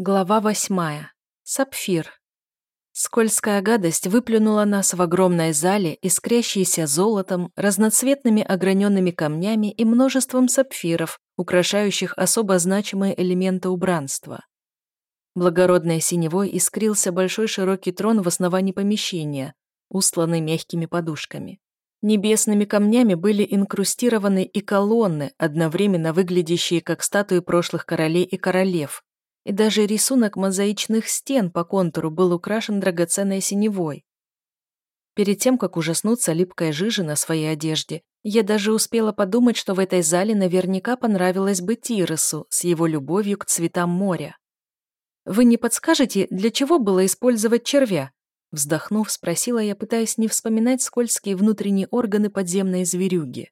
Глава восьмая. Сапфир. Скользкая гадость выплюнула нас в огромной зале, искрящейся золотом, разноцветными ограненными камнями и множеством сапфиров, украшающих особо значимые элементы убранства. Благородной синевой искрился большой широкий трон в основании помещения, устланный мягкими подушками. Небесными камнями были инкрустированы и колонны, одновременно выглядящие как статуи прошлых королей и королев, и даже рисунок мозаичных стен по контуру был украшен драгоценной синевой. Перед тем, как ужаснуться липкой жижи на своей одежде, я даже успела подумать, что в этой зале наверняка понравилось бы Тиросу с его любовью к цветам моря. «Вы не подскажете, для чего было использовать червя?» Вздохнув, спросила я, пытаясь не вспоминать скользкие внутренние органы подземной зверюги.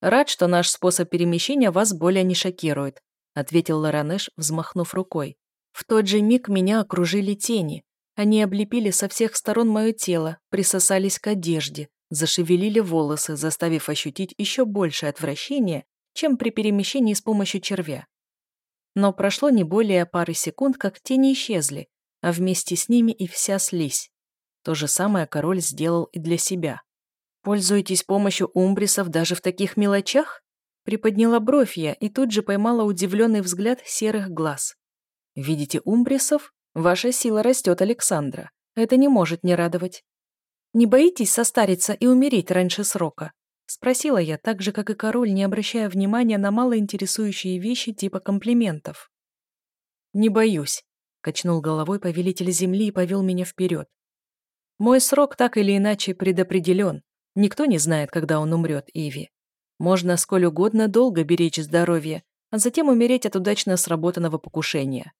«Рад, что наш способ перемещения вас более не шокирует», ответил Ларанеш, взмахнув рукой. В тот же миг меня окружили тени. Они облепили со всех сторон мое тело, присосались к одежде, зашевелили волосы, заставив ощутить еще большее отвращение, чем при перемещении с помощью червя. Но прошло не более пары секунд, как тени исчезли, а вместе с ними и вся слизь. То же самое король сделал и для себя. Пользуетесь помощью умбрисов даже в таких мелочах? Приподняла бровь я и тут же поймала удивленный взгляд серых глаз. «Видите умбрисов? Ваша сила растет, Александра. Это не может не радовать». «Не боитесь состариться и умереть раньше срока?» Спросила я, так же, как и король, не обращая внимания на малоинтересующие вещи типа комплиментов. «Не боюсь», — качнул головой повелитель земли и повел меня вперед. «Мой срок так или иначе предопределен. Никто не знает, когда он умрет, Иви. Можно сколь угодно долго беречь здоровье, а затем умереть от удачно сработанного покушения.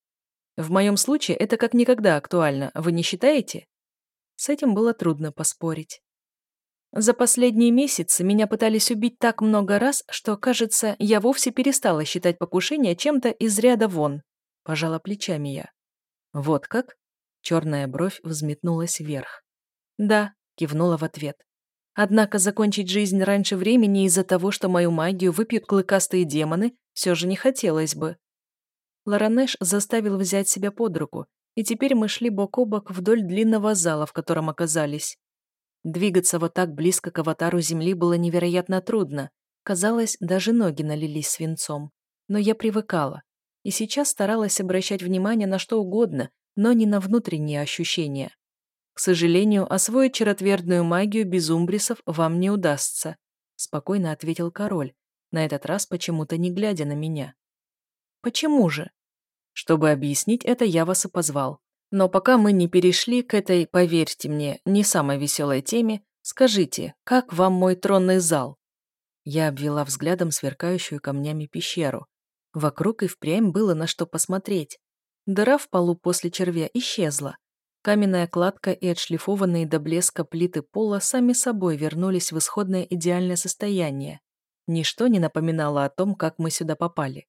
В моем случае это как никогда актуально, вы не считаете? С этим было трудно поспорить. За последние месяцы меня пытались убить так много раз, что, кажется, я вовсе перестала считать покушение чем-то из ряда вон. Пожала плечами я. Вот как? Черная бровь взметнулась вверх. Да, кивнула в ответ. Однако закончить жизнь раньше времени из-за того, что мою магию выпьют клыкастые демоны, все же не хотелось бы. Ларанеш заставил взять себя под руку, и теперь мы шли бок о бок вдоль длинного зала, в котором оказались. Двигаться вот так близко к аватару Земли было невероятно трудно. Казалось, даже ноги налились свинцом. Но я привыкала. И сейчас старалась обращать внимание на что угодно, но не на внутренние ощущения. К сожалению, освоить черотвердную магию без умбрисов вам не удастся», спокойно ответил король, на этот раз почему-то не глядя на меня. «Почему же?» Чтобы объяснить это, я вас и позвал. Но пока мы не перешли к этой, поверьте мне, не самой веселой теме, скажите, как вам мой тронный зал?» Я обвела взглядом сверкающую камнями пещеру. Вокруг и впрямь было на что посмотреть. Дыра в полу после червя исчезла, Каменная кладка и отшлифованные до блеска плиты пола сами собой вернулись в исходное идеальное состояние. Ничто не напоминало о том, как мы сюда попали.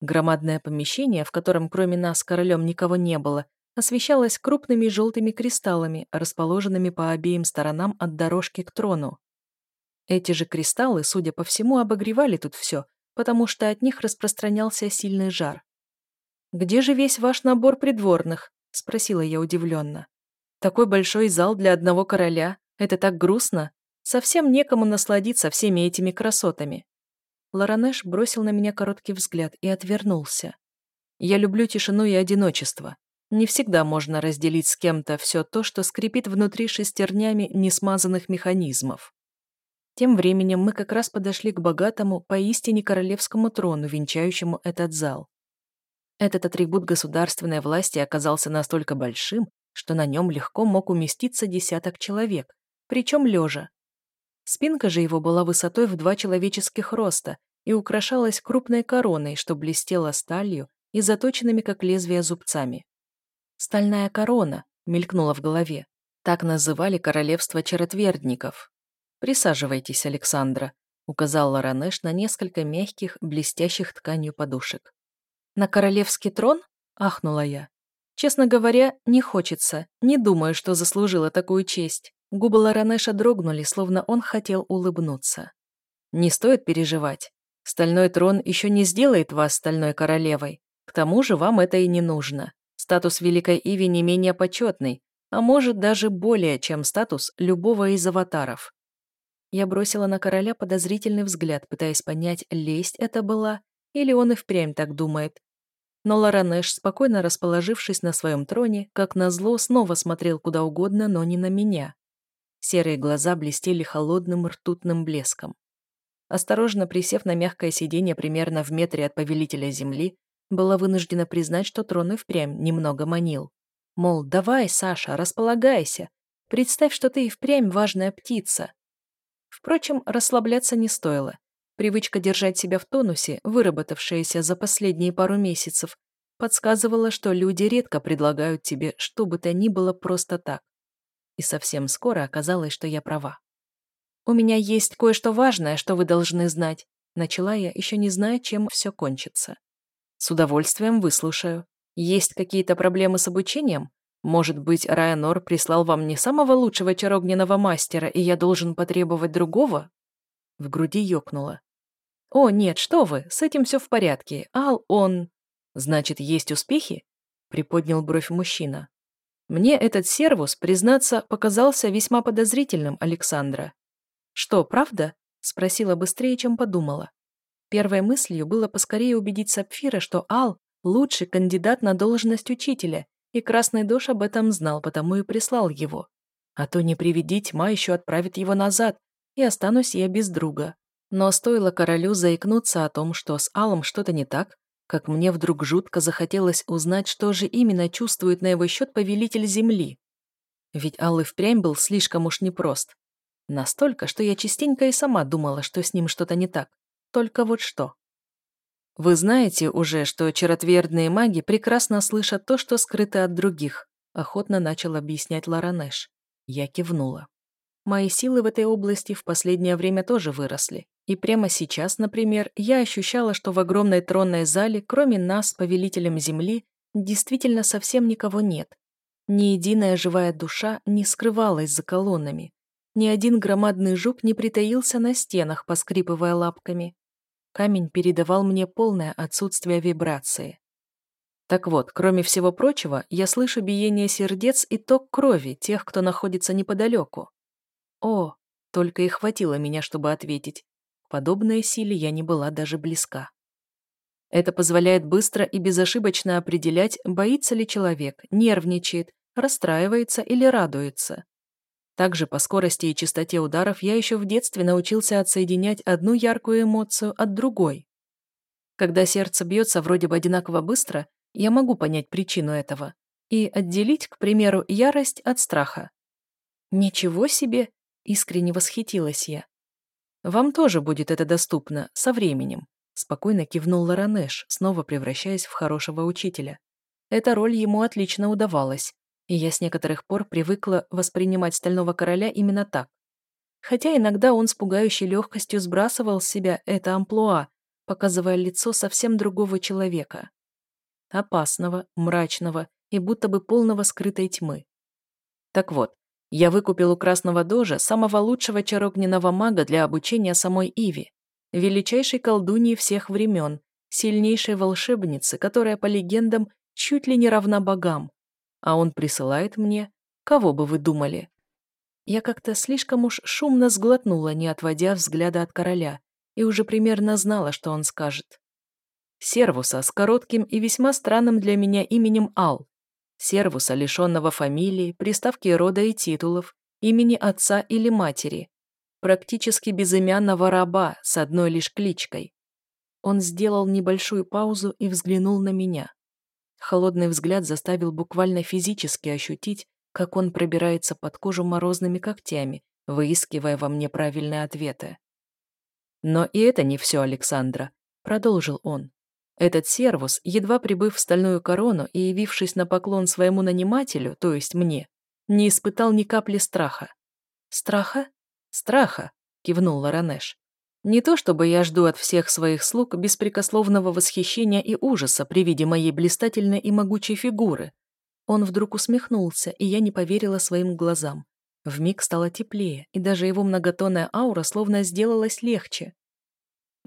Громадное помещение, в котором кроме нас с королем никого не было, освещалось крупными желтыми кристаллами, расположенными по обеим сторонам от дорожки к трону. Эти же кристаллы, судя по всему, обогревали тут все, потому что от них распространялся сильный жар. «Где же весь ваш набор придворных?» — спросила я удивленно. «Такой большой зал для одного короля. Это так грустно. Совсем некому насладиться всеми этими красотами». Ларанеш бросил на меня короткий взгляд и отвернулся. «Я люблю тишину и одиночество. Не всегда можно разделить с кем-то все то, что скрипит внутри шестернями несмазанных механизмов». Тем временем мы как раз подошли к богатому, поистине королевскому трону, венчающему этот зал. Этот атрибут государственной власти оказался настолько большим, что на нем легко мог уместиться десяток человек, причем лежа. Спинка же его была высотой в два человеческих роста и украшалась крупной короной, что блестела сталью и заточенными как лезвия зубцами. «Стальная корона», — мелькнула в голове. Так называли королевство черотвердников. «Присаживайтесь, Александра», — указал Ларанеш на несколько мягких, блестящих тканью подушек. «На королевский трон?» – ахнула я. «Честно говоря, не хочется. Не думаю, что заслужила такую честь». Губы Ларанеша дрогнули, словно он хотел улыбнуться. «Не стоит переживать. Стальной трон еще не сделает вас стальной королевой. К тому же вам это и не нужно. Статус Великой Иви не менее почетный, а может даже более, чем статус любого из аватаров. Я бросила на короля подозрительный взгляд, пытаясь понять, лесть это была, или он и впрямь так думает. Но Ларанеш, спокойно расположившись на своем троне, как назло, снова смотрел куда угодно, но не на меня. Серые глаза блестели холодным ртутным блеском. Осторожно присев на мягкое сиденье примерно в метре от повелителя земли, была вынуждена признать, что трон и впрямь немного манил. Мол, давай, Саша, располагайся. Представь, что ты и впрямь важная птица. Впрочем, расслабляться не стоило. Привычка держать себя в тонусе, выработавшаяся за последние пару месяцев, подсказывала, что люди редко предлагают тебе что бы то ни было просто так. И совсем скоро оказалось, что я права. «У меня есть кое-что важное, что вы должны знать», начала я, еще не зная, чем все кончится. «С удовольствием выслушаю. Есть какие-то проблемы с обучением? Может быть, Райанор прислал вам не самого лучшего чарогненного мастера, и я должен потребовать другого?» В груди ёкнуло. «О, нет, что вы, с этим все в порядке. Ал, он...» «Значит, есть успехи?» Приподнял бровь мужчина. «Мне этот сервус, признаться, показался весьма подозрительным, Александра». «Что, правда?» Спросила быстрее, чем подумала. Первой мыслью было поскорее убедить Сапфира, что Ал – лучший кандидат на должность учителя, и Красный Дож об этом знал, потому и прислал его. А то не приведи тьма еще отправит его назад, и останусь я без друга. Но стоило королю заикнуться о том, что с Алом что-то не так, как мне вдруг жутко захотелось узнать, что же именно чувствует на его счет повелитель земли. Ведь Ал и впрямь был слишком уж непрост. Настолько, что я частенько и сама думала, что с ним что-то не так. Только вот что. Вы знаете уже, что черотвердные маги прекрасно слышат то, что скрыто от других, охотно начал объяснять Ларанеш. Я кивнула. Мои силы в этой области в последнее время тоже выросли. И прямо сейчас, например, я ощущала, что в огромной тронной зале, кроме нас, повелителем Земли, действительно совсем никого нет. Ни единая живая душа не скрывалась за колоннами. Ни один громадный жук не притаился на стенах, поскрипывая лапками. Камень передавал мне полное отсутствие вибрации. Так вот, кроме всего прочего, я слышу биение сердец и ток крови тех, кто находится неподалеку. О, только и хватило меня, чтобы ответить. Подобной силе я не была даже близка. Это позволяет быстро и безошибочно определять, боится ли человек, нервничает, расстраивается или радуется. Также по скорости и частоте ударов я еще в детстве научился отсоединять одну яркую эмоцию от другой. Когда сердце бьется вроде бы одинаково быстро, я могу понять причину этого и отделить, к примеру, ярость от страха. Ничего себе! Искренне восхитилась я. Вам тоже будет это доступно, со временем. Спокойно кивнул Ларанеш, снова превращаясь в хорошего учителя. Эта роль ему отлично удавалась, и я с некоторых пор привыкла воспринимать Стального Короля именно так. Хотя иногда он с пугающей легкостью сбрасывал с себя это амплуа, показывая лицо совсем другого человека. Опасного, мрачного и будто бы полного скрытой тьмы. Так вот, я выкупил у Красного Дожа самого лучшего чарогненного мага для обучения самой Иви, величайшей колдуньи всех времен, сильнейшей волшебницы, которая, по легендам, чуть ли не равна богам, а он присылает мне, кого бы вы думали? Я как-то слишком уж шумно сглотнула, не отводя взгляда от короля, и уже примерно знала, что он скажет. Сервуса с коротким и весьма странным для меня именем Ал. Сервуса, лишенного фамилии, приставки рода и титулов, имени отца или матери. Практически безымянного раба с одной лишь кличкой. Он сделал небольшую паузу и взглянул на меня. Холодный взгляд заставил буквально физически ощутить, как он пробирается под кожу морозными когтями, выискивая во мне правильные ответы. «Но и это не все, Александра», — продолжил он. Этот сервус, едва прибыв в стальную корону и явившись на поклон своему нанимателю, то есть мне, не испытал ни капли страха. «Страха?» «Страха», — кивнул Ларанеш. Не то чтобы я жду от всех своих слуг беспрекословного восхищения и ужаса при виде моей блистательной и могучей фигуры. Он вдруг усмехнулся, и я не поверила своим глазам. Вмиг стало теплее, и даже его многотонная аура словно сделалась легче.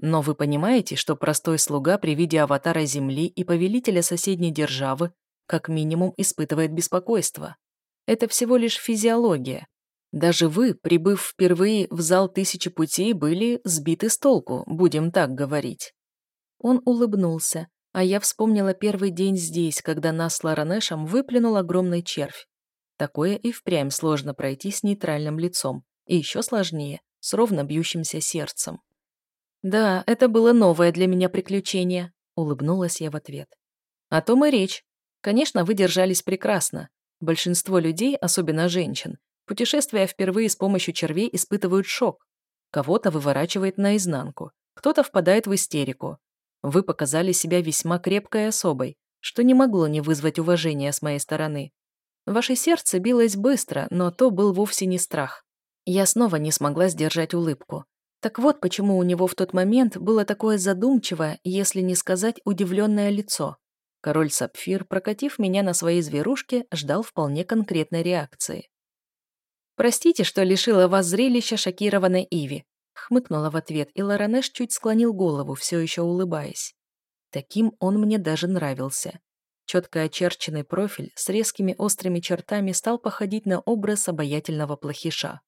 Но вы понимаете, что простой слуга при виде аватара Земли и повелителя соседней державы как минимум испытывает беспокойство. Это всего лишь физиология. Даже вы, прибыв впервые в зал тысячи путей, были сбиты с толку, будем так говорить. Он улыбнулся, а я вспомнила первый день здесь, когда нас с Ларанешем выплюнул огромный червь. Такое и впрямь сложно пройти с нейтральным лицом, и еще сложнее, с ровно бьющимся сердцем. «Да, это было новое для меня приключение», — улыбнулась я в ответ. «О том и речь. Конечно, вы держались прекрасно. Большинство людей, особенно женщин, путешествуя впервые с помощью червей, испытывают шок. Кого-то выворачивает наизнанку, кто-то впадает в истерику. Вы показали себя весьма крепкой особой, что не могло не вызвать уважения с моей стороны. Ваше сердце билось быстро, но то был вовсе не страх. Я снова не смогла сдержать улыбку. Так вот, почему у него в тот момент было такое задумчивое, если не сказать удивленное лицо. Король Сапфир, прокатив меня на своей зверушке, ждал вполне конкретной реакции. «Простите, что лишила вас зрелища шокированной Иви», хмыкнула в ответ, и Ларанеш чуть склонил голову, все еще улыбаясь. Таким он мне даже нравился. Четко очерченный профиль с резкими острыми чертами стал походить на образ обаятельного плохиша.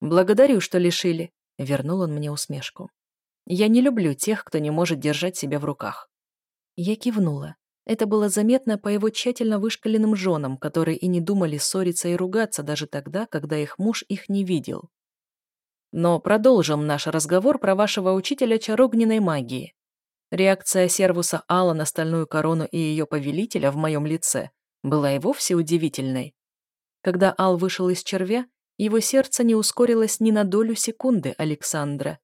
«Благодарю, что лишили», — вернул он мне усмешку. «Я не люблю тех, кто не может держать себя в руках». Я кивнула. Это было заметно по его тщательно вышкаленным женам, которые и не думали ссориться и ругаться даже тогда, когда их муж их не видел. Но продолжим наш разговор про вашего учителя чарогненной магии. Реакция сервуса Алла на стальную корону и ее повелителя в моем лице была и вовсе удивительной. Когда Ал вышел из червя, его сердце не ускорилось ни на долю секунды Александра,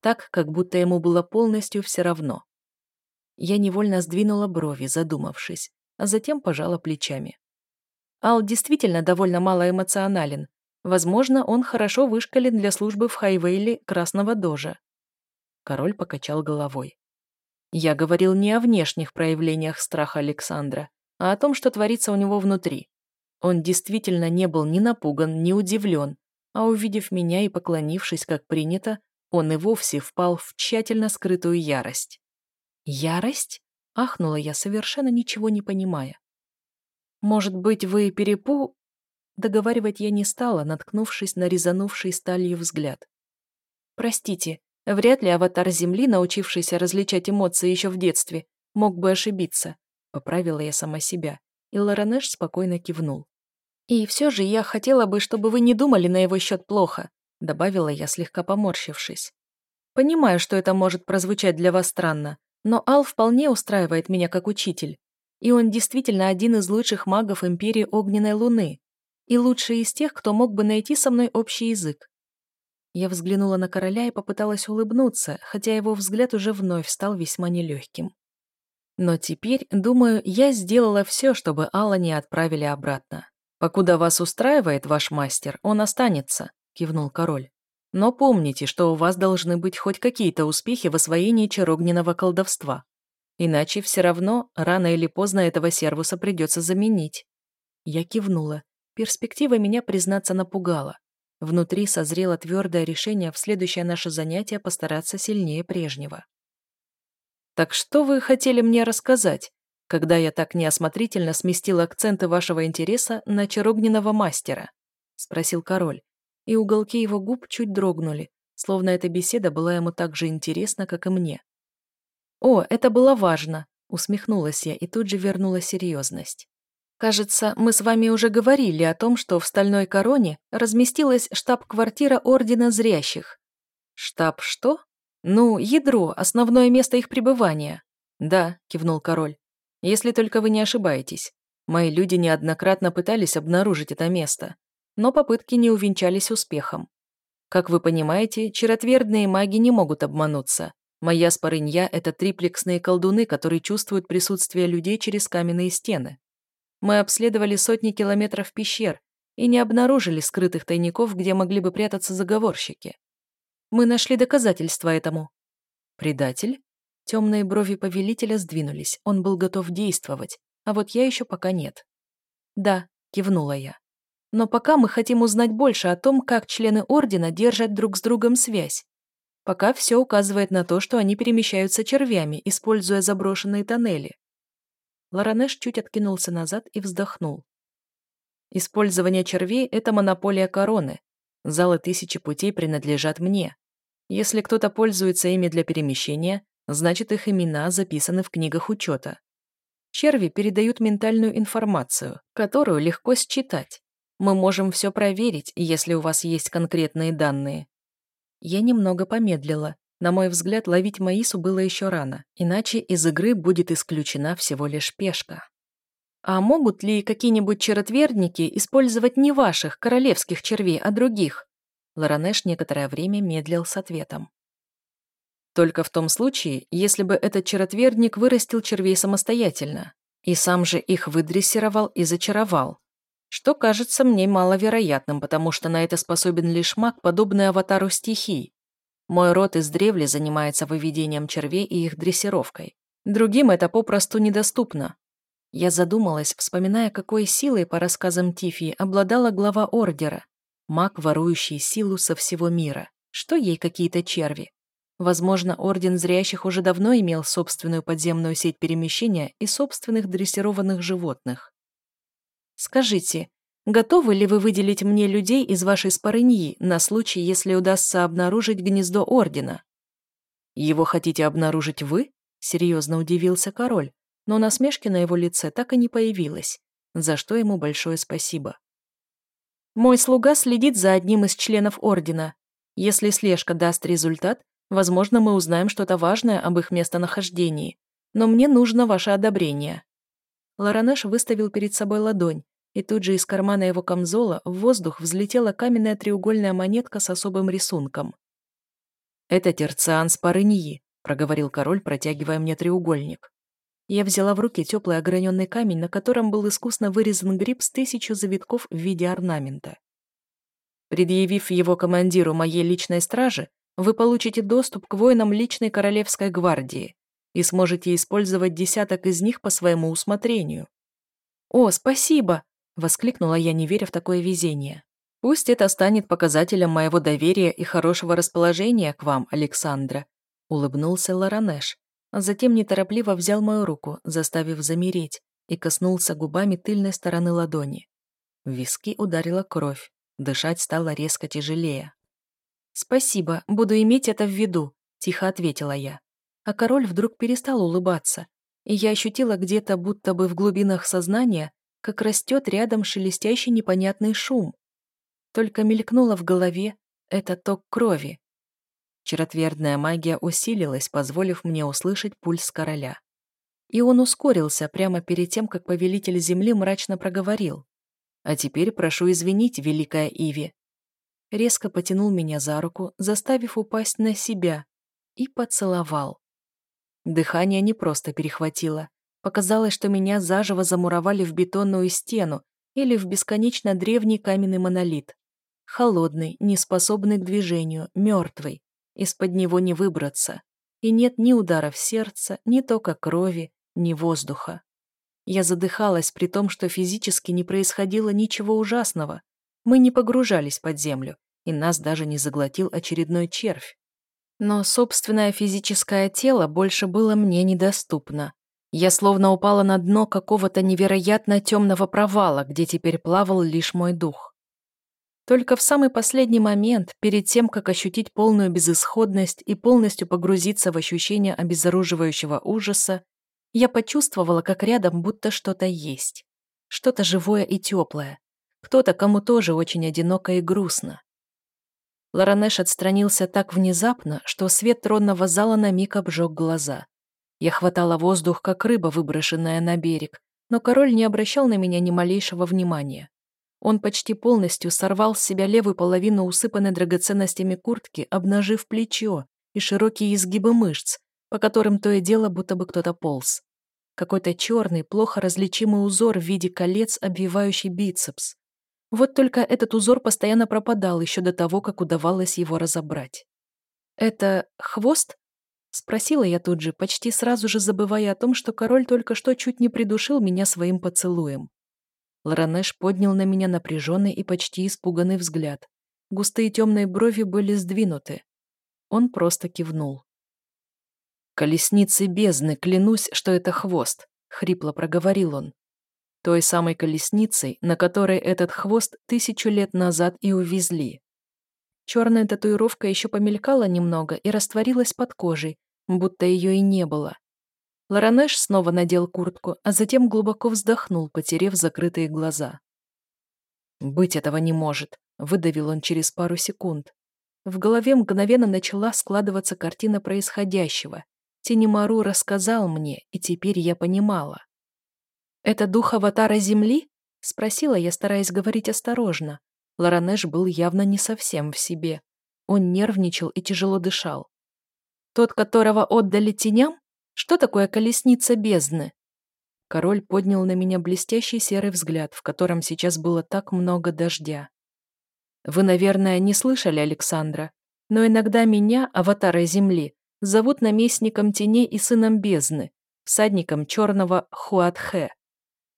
так, как будто ему было полностью все равно. Я невольно сдвинула брови, задумавшись, а затем пожала плечами. Ал действительно довольно малоэмоционален. Возможно, он хорошо вышкален для службы в Хайвейле Красного Дожа. Король покачал головой. Я говорил не о внешних проявлениях страха Александра, а о том, что творится у него внутри. Он действительно не был ни напуган, ни удивлен, а увидев меня и поклонившись, как принято, он и вовсе впал в тщательно скрытую ярость. «Ярость?» — ахнула я, совершенно ничего не понимая. «Может быть, вы перепу...» Договаривать я не стала, наткнувшись на резанувший сталью взгляд. «Простите, вряд ли аватар Земли, научившийся различать эмоции еще в детстве, мог бы ошибиться», — поправила я сама себя, и Лоранеш спокойно кивнул. «И все же я хотела бы, чтобы вы не думали на его счет плохо», — добавила я, слегка поморщившись. «Понимаю, что это может прозвучать для вас странно, но Ал вполне устраивает меня как учитель. И он действительно один из лучших магов Империи Огненной Луны. И лучший из тех, кто мог бы найти со мной общий язык. Я взглянула на короля и попыталась улыбнуться, хотя его взгляд уже вновь стал весьма нелегким. Но теперь, думаю, я сделала все, чтобы Алла не отправили обратно. «Покуда вас устраивает ваш мастер, он останется», — кивнул король. Но помните, что у вас должны быть хоть какие-то успехи в освоении чарогненного колдовства. Иначе все равно, рано или поздно этого сервуса придется заменить. Я кивнула. Перспектива меня, признаться, напугала. Внутри созрело твердое решение в следующее наше занятие постараться сильнее прежнего. «Так что вы хотели мне рассказать, когда я так неосмотрительно сместил акценты вашего интереса на чарогненного мастера?» — спросил король, и уголки его губ чуть дрогнули, словно эта беседа была ему так же интересна, как и мне. «О, это было важно!» — усмехнулась я и тут же вернула серьезность. «Кажется, мы с вами уже говорили о том, что в Стальной Короне разместилась штаб-квартира Ордена Зрящих». «Штаб что?» «Ну, ядро, основное место их пребывания». «Да», — кивнул король. «Если только вы не ошибаетесь. Мои люди неоднократно пытались обнаружить это место но попытки не увенчались успехом. Как вы понимаете, черотвердные маги не могут обмануться. Моя спорынья – это триплексные колдуны, которые чувствуют присутствие людей через каменные стены. Мы обследовали сотни километров пещер и не обнаружили скрытых тайников, где могли бы прятаться заговорщики. Мы нашли доказательства этому. Предатель? Темные брови повелителя сдвинулись, он был готов действовать, а вот я еще пока нет. Да, кивнула я. Но пока мы хотим узнать больше о том, как члены Ордена держат друг с другом связь. Пока все указывает на то, что они перемещаются червями, используя заброшенные тоннели. Ларанеш чуть откинулся назад и вздохнул. Использование червей – это монополия короны. Залы тысячи путей принадлежат мне. Если кто-то пользуется ими для перемещения, значит их имена записаны в книгах учета. Черви передают ментальную информацию, которую легко считать. Мы можем все проверить, если у вас есть конкретные данные. Я немного помедлила. На мой взгляд, ловить Маису было еще рано, иначе из игры будет исключена всего лишь пешка. А могут ли какие-нибудь черотвердники использовать не ваших, королевских червей, а других? Ларанеш некоторое время медлил с ответом. Только в том случае, если бы этот черотвердник вырастил червей самостоятельно и сам же их выдрессировал и зачаровал, что кажется мне маловероятным, потому что на это способен лишь маг, подобный аватару стихий. Мой род издревле занимается выведением червей и их дрессировкой. Другим это попросту недоступно. Я задумалась, вспоминая, какой силой, по рассказам Тифии, обладала глава Ордера, маг, ворующий силу со всего мира. Что ей какие-то черви? Возможно, Орден Зрящих уже давно имел собственную подземную сеть перемещения и собственных дрессированных животных. Скажите, готовы ли вы выделить мне людей из вашей спорыньи на случай, если удастся обнаружить гнездо Ордена? Его хотите обнаружить вы? Серьезно удивился король, но насмешки на его лице так и не появилось, за что ему большое спасибо. Мой слуга следит за одним из членов Ордена. Если слежка даст результат, Возможно, мы узнаем что-то важное об их местонахождении, но мне нужно ваше одобрение». Ларанеш выставил перед собой ладонь, и тут же из кармана его камзола в воздух взлетела каменная треугольная монетка с особым рисунком. «Это терциан Спарыньи», — проговорил король, протягивая мне треугольник. Я взяла в руки теплый ограненный камень, на котором был искусно вырезан гриб с тысячу завитков в виде орнамента. Предъявив его командиру моей личной стражи, вы получите доступ к воинам личной королевской гвардии и сможете использовать десяток из них по своему усмотрению. «О, спасибо!» — воскликнула я, не веря в такое везение. «Пусть это станет показателем моего доверия и хорошего расположения к вам, Александра», — улыбнулся Ларанеш, а затем неторопливо взял мою руку, заставив замереть, и коснулся губами тыльной стороны ладони. В виски ударила кровь, дышать стало резко тяжелее. «Спасибо, буду иметь это в виду», — тихо ответила я. А король вдруг перестал улыбаться, и я ощутила где-то, будто бы в глубинах сознания, как растет рядом шелестящий непонятный шум. Только мелькнуло в голове это ток крови. Черотвердная магия усилилась, позволив мне услышать пульс короля. И он ускорился прямо перед тем, как повелитель земли мрачно проговорил. «А теперь прошу извинить, великая Иви, резко потянул меня за руку, заставив упасть на себя, и поцеловал. Дыхание не просто перехватило. Показалось, что меня заживо замуровали в бетонную стену или в бесконечно древний каменный монолит. Холодный, неспособный к движению, мертвый. Из-под него не выбраться. И нет ни ударов сердца, ни тока крови, ни воздуха. Я задыхалась при том, что физически не происходило ничего ужасного. Мы не погружались под землю, и нас даже не заглотил очередной червь. Но собственное физическое тело больше было мне недоступно. Я словно упала на дно какого-то невероятно темного провала, где теперь плавал лишь мой дух. Только в самый последний момент, перед тем, как ощутить полную безысходность и полностью погрузиться в ощущение обезоруживающего ужаса, я почувствовала, как рядом будто что-то есть. Что-то живое и теплое, кто-то, кому тоже очень одиноко и грустно. Ларанеш отстранился так внезапно, что свет тронного зала на миг обжег глаза. Я хватала воздух, как рыба, выброшенная на берег, но король не обращал на меня ни малейшего внимания. Он почти полностью сорвал с себя левую половину усыпанной драгоценностями куртки, обнажив плечо и широкие изгибы мышц, по которым то и дело будто бы кто-то полз. Какой-то черный, плохо различимый узор в виде колец, обвивающий бицепс. Вот только этот узор постоянно пропадал еще до того, как удавалось его разобрать. «Это хвост?» — спросила я тут же, почти сразу же забывая о том, что король только что чуть не придушил меня своим поцелуем. Ларанеш поднял на меня напряженный и почти испуганный взгляд. Густые темные брови были сдвинуты. Он просто кивнул. «Колесницы бездны, клянусь, что это хвост», — хрипло проговорил он. Той самой колесницей, на которой этот хвост тысячу лет назад и увезли. Черная татуировка еще помелькала немного и растворилась под кожей, будто ее и не было. Ларанеш снова надел куртку, а затем глубоко вздохнул, потерев закрытые глаза. «Быть этого не может», — выдавил он через пару секунд. В голове мгновенно начала складываться картина происходящего. Тенемару рассказал мне, и теперь я понимала. «Это дух аватара Земли?» — спросила я, стараясь говорить осторожно. Ларанеш был явно не совсем в себе. Он нервничал и тяжело дышал. «Тот, которого отдали теням? Что такое колесница бездны?» Король поднял на меня блестящий серый взгляд, в котором сейчас было так много дождя. Вы, наверное, не слышали Александра, но иногда меня, аватара Земли, зовут наместником теней и сыном бездны, всадником черного Хуатхе.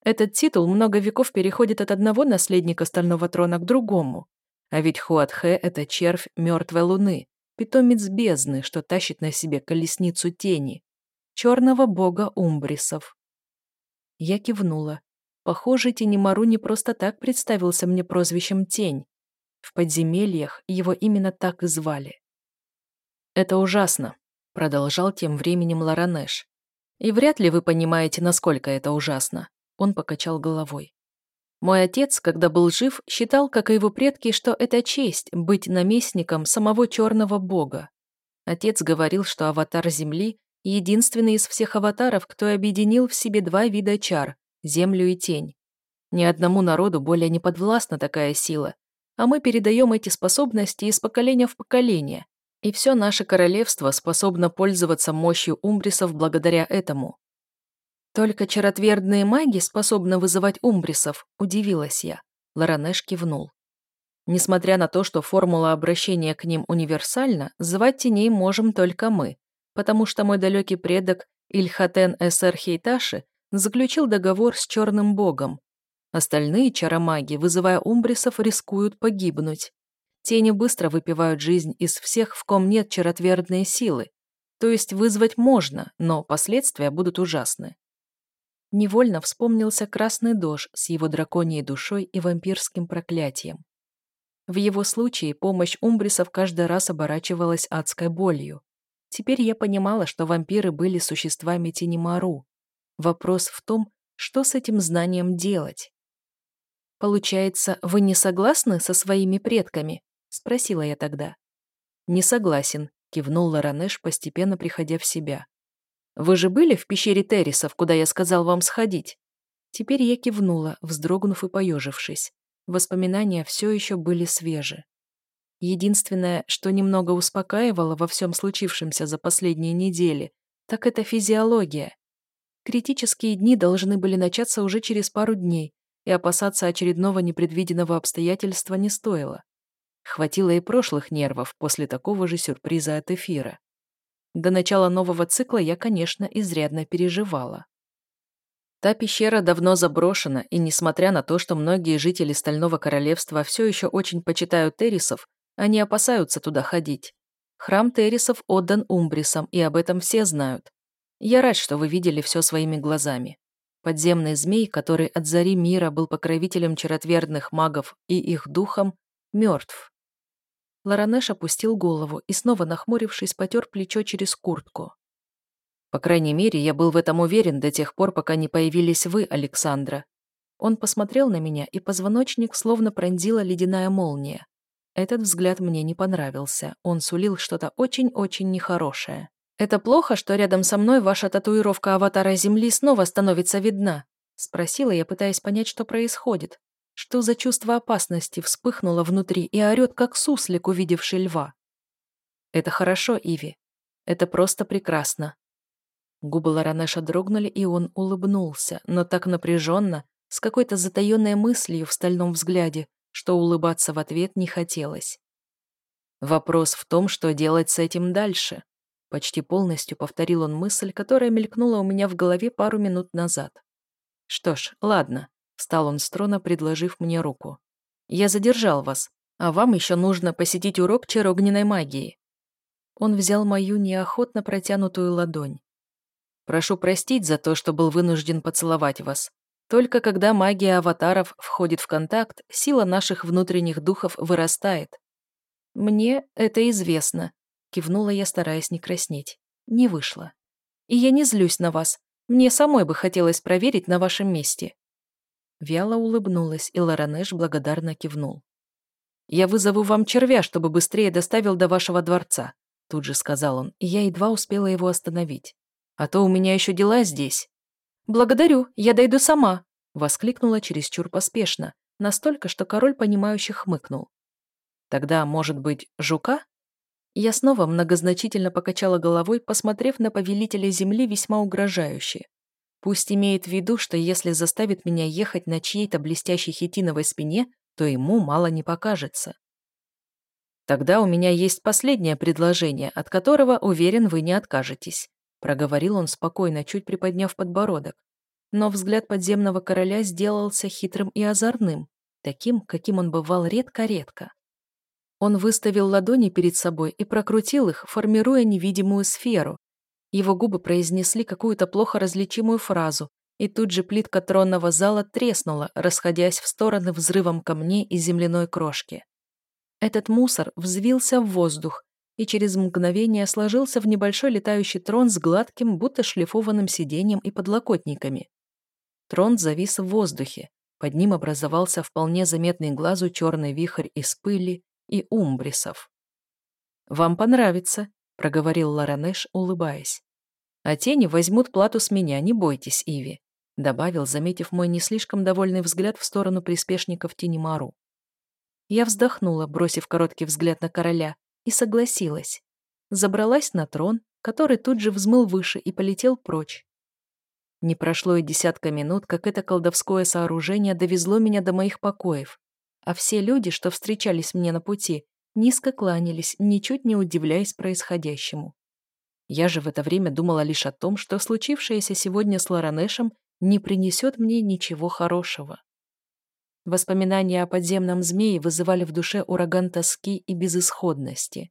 Этот титул много веков переходит от одного наследника Стального Трона к другому. А ведь Хуатхе — это червь мертвой луны, питомец бездны, что тащит на себе колесницу тени, черного бога Умбрисов. Я кивнула. Похоже, Тенемару не просто так представился мне прозвищем Тень. В подземельях его именно так и звали. «Это ужасно», — продолжал тем временем Ларанеш. «И вряд ли вы понимаете, насколько это ужасно», — он покачал головой. «Мой отец, когда был жив, считал, как и его предки, что это честь быть наместником самого черного бога. Отец говорил, что аватар Земли — единственный из всех аватаров, кто объединил в себе два вида чар — землю и тень. Ни одному народу более не подвластна такая сила, а мы передаем эти способности из поколения в поколение, и все наше королевство способно пользоваться мощью умбрисов благодаря этому. Только чаротвердные маги способны вызывать умбрисов, удивилась я. Ларанеш кивнул. Несмотря на то, что формула обращения к ним универсальна, звать теней можем только мы, потому что мой далекий предок Ильхатен Эсер Хейташи заключил договор с черным богом, Остальные чаромаги, вызывая умбрисов, рискуют погибнуть. Тени быстро выпивают жизнь из всех, в ком нет чаротвердной силы. То есть вызвать можно, но последствия будут ужасны. Невольно вспомнился красный дож с его драконьей душой и вампирским проклятием. В его случае помощь умбрисов каждый раз оборачивалась адской болью. Теперь я понимала, что вампиры были существами Тенемару. Вопрос в том, что с этим знанием делать. «Получается, вы не согласны со своими предками?» — спросила я тогда. «Не согласен», — кивнул Ларанеш, постепенно приходя в себя. «Вы же были в пещере Террисов, куда я сказал вам сходить?» Теперь я кивнула, вздрогнув и поежившись. Воспоминания все еще были свежи. Единственное, что немного успокаивало во всем случившемся за последние недели, так это физиология. Критические дни должны были начаться уже через пару дней, и опасаться очередного непредвиденного обстоятельства не стоило. Хватило и прошлых нервов после такого же сюрприза от эфира. До начала нового цикла я, конечно, изрядно переживала. Та пещера давно заброшена, и несмотря на то, что многие жители Стального Королевства все еще очень почитают Террисов, они опасаются туда ходить. Храм Террисов отдан Умбрисам, и об этом все знают. Я рад, что вы видели все своими глазами. Подземный змей, который от зари мира был покровителем черотвердных магов и их духом, мертв. Ларанеш опустил голову и, снова нахмурившись, потер плечо через куртку. «По крайней мере, я был в этом уверен до тех пор, пока не появились вы, Александра». Он посмотрел на меня, и позвоночник словно пронзила ледяная молния. Этот взгляд мне не понравился. Он сулил что-то очень-очень нехорошее. «Это плохо, что рядом со мной ваша татуировка аватара Земли снова становится видна?» Спросила я, пытаясь понять, что происходит. Что за чувство опасности вспыхнуло внутри и орет, как суслик, увидевший льва? «Это хорошо, Иви. Это просто прекрасно». Губы Ларанеша дрогнули, и он улыбнулся, но так напряженно, с какой-то затаенной мыслью в стальном взгляде, что улыбаться в ответ не хотелось. Вопрос в том, что делать с этим дальше. Почти полностью повторил он мысль, которая мелькнула у меня в голове пару минут назад. «Что ж, ладно», — встал он с трона, предложив мне руку. «Я задержал вас, а вам еще нужно посетить урок чарогненной магии». Он взял мою неохотно протянутую ладонь. «Прошу простить за то, что был вынужден поцеловать вас. Только когда магия аватаров входит в контакт, сила наших внутренних духов вырастает. Мне это известно, кивнула я, стараясь не краснеть. Не вышло. И я не злюсь на вас. Мне самой бы хотелось проверить на вашем месте. Вяло улыбнулась, и Ларанеш благодарно кивнул. «Я вызову вам червя, чтобы быстрее доставил до вашего дворца», тут же сказал он, и я едва успела его остановить. «А то у меня еще дела здесь». «Благодарю, я дойду сама», воскликнула чересчур поспешно, настолько, что король понимающе хмыкнул. «Тогда, может быть, жука?» Я снова многозначительно покачала головой, посмотрев на повелителя земли весьма угрожающе. Пусть имеет в виду, что если заставит меня ехать на чьей-то блестящей хитиновой спине, то ему мало не покажется. «Тогда у меня есть последнее предложение, от которого, уверен, вы не откажетесь», проговорил он спокойно, чуть приподняв подбородок. Но взгляд подземного короля сделался хитрым и озорным, таким, каким он бывал редко-редко. Он выставил ладони перед собой и прокрутил их, формируя невидимую сферу. Его губы произнесли какую-то плохо различимую фразу, и тут же плитка тронного зала треснула, расходясь в стороны взрывом камней и земляной крошки. Этот мусор взвился в воздух и через мгновение сложился в небольшой летающий трон с гладким, будто шлифованным сиденьем и подлокотниками. Трон завис в воздухе, под ним образовался вполне заметный глазу черный вихрь из пыли, и умбрисов. «Вам понравится», — проговорил Ларанеш, улыбаясь. «А тени возьмут плату с меня, не бойтесь, Иви», — добавил, заметив мой не слишком довольный взгляд в сторону приспешников Тенемару. Я вздохнула, бросив короткий взгляд на короля, и согласилась. Забралась на трон, который тут же взмыл выше и полетел прочь. Не прошло и десятка минут, как это колдовское сооружение довезло меня до моих покоев, а все люди, что встречались мне на пути, низко кланялись, ничуть не удивляясь происходящему. Я же в это время думала лишь о том, что случившееся сегодня с Лоранешем не принесет мне ничего хорошего. Воспоминания о подземном змее вызывали в душе ураган тоски и безысходности.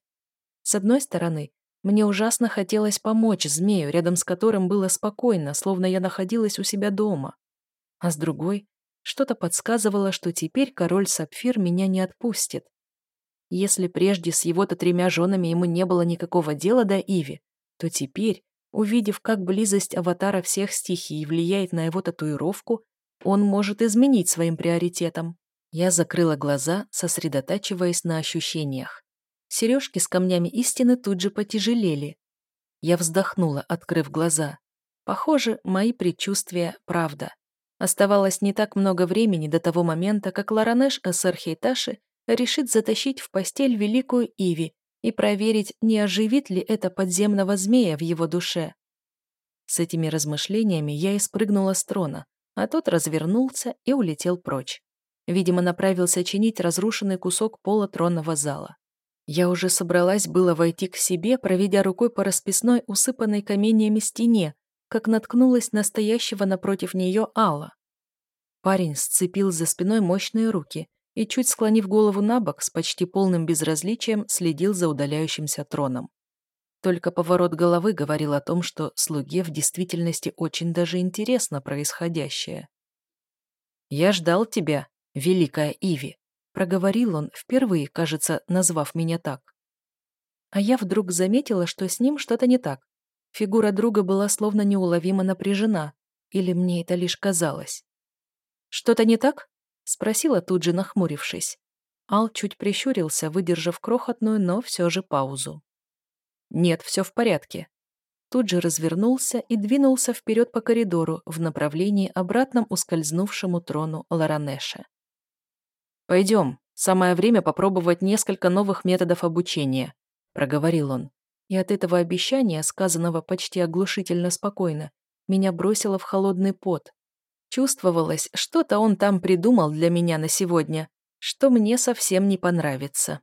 С одной стороны, мне ужасно хотелось помочь змею, рядом с которым было спокойно, словно я находилась у себя дома. А с другой, что-то подсказывало, что теперь король Сапфир меня не отпустит. Если прежде с его-то тремя женами ему не было никакого дела до Иви, то теперь, увидев, как близость аватара всех стихий влияет на его татуировку, он может изменить своим приоритетам. Я закрыла глаза, сосредотачиваясь на ощущениях. Сережки с камнями истины тут же потяжелели. Я вздохнула, открыв глаза. Похоже, мои предчувствия – правда. Оставалось не так много времени до того момента, как Ларанеш Ассархейташи решит затащить в постель великую Иви и проверить, не оживит ли это подземного змея в его душе. С этими размышлениями я и спрыгнула с трона, а тот развернулся и улетел прочь. Видимо, направился чинить разрушенный кусок пола тронного зала. Я уже собралась было войти к себе, проведя рукой по расписной, усыпанной каменьями стене, как наткнулась на стоящего напротив нее Алла. Парень сцепил за спиной мощные руки и, чуть склонив голову на бок, с почти полным безразличием следил за удаляющимся троном. Только поворот головы говорил о том, что слуге в действительности очень даже интересно происходящее. «Я ждал тебя, великая Иви», — проговорил он, впервые, кажется, назвав меня так. А я вдруг заметила, что с ним что-то не так. Фигура друга была словно неуловимо напряжена, или мне это лишь казалось. «Что-то не так?» — спросила тут же, нахмурившись. Ал чуть прищурился, выдержав крохотную, но все же паузу. «Нет, все в порядке». Тут же развернулся и двинулся вперед по коридору в направлении обратном ускользнувшему трону Ларанеша. «Пойдем, самое время попробовать несколько новых методов обучения», — проговорил он. И от этого обещания, сказанного почти оглушительно спокойно, меня бросило в холодный пот. Чувствовалось, что-то он там придумал для меня на сегодня, что мне совсем не понравится.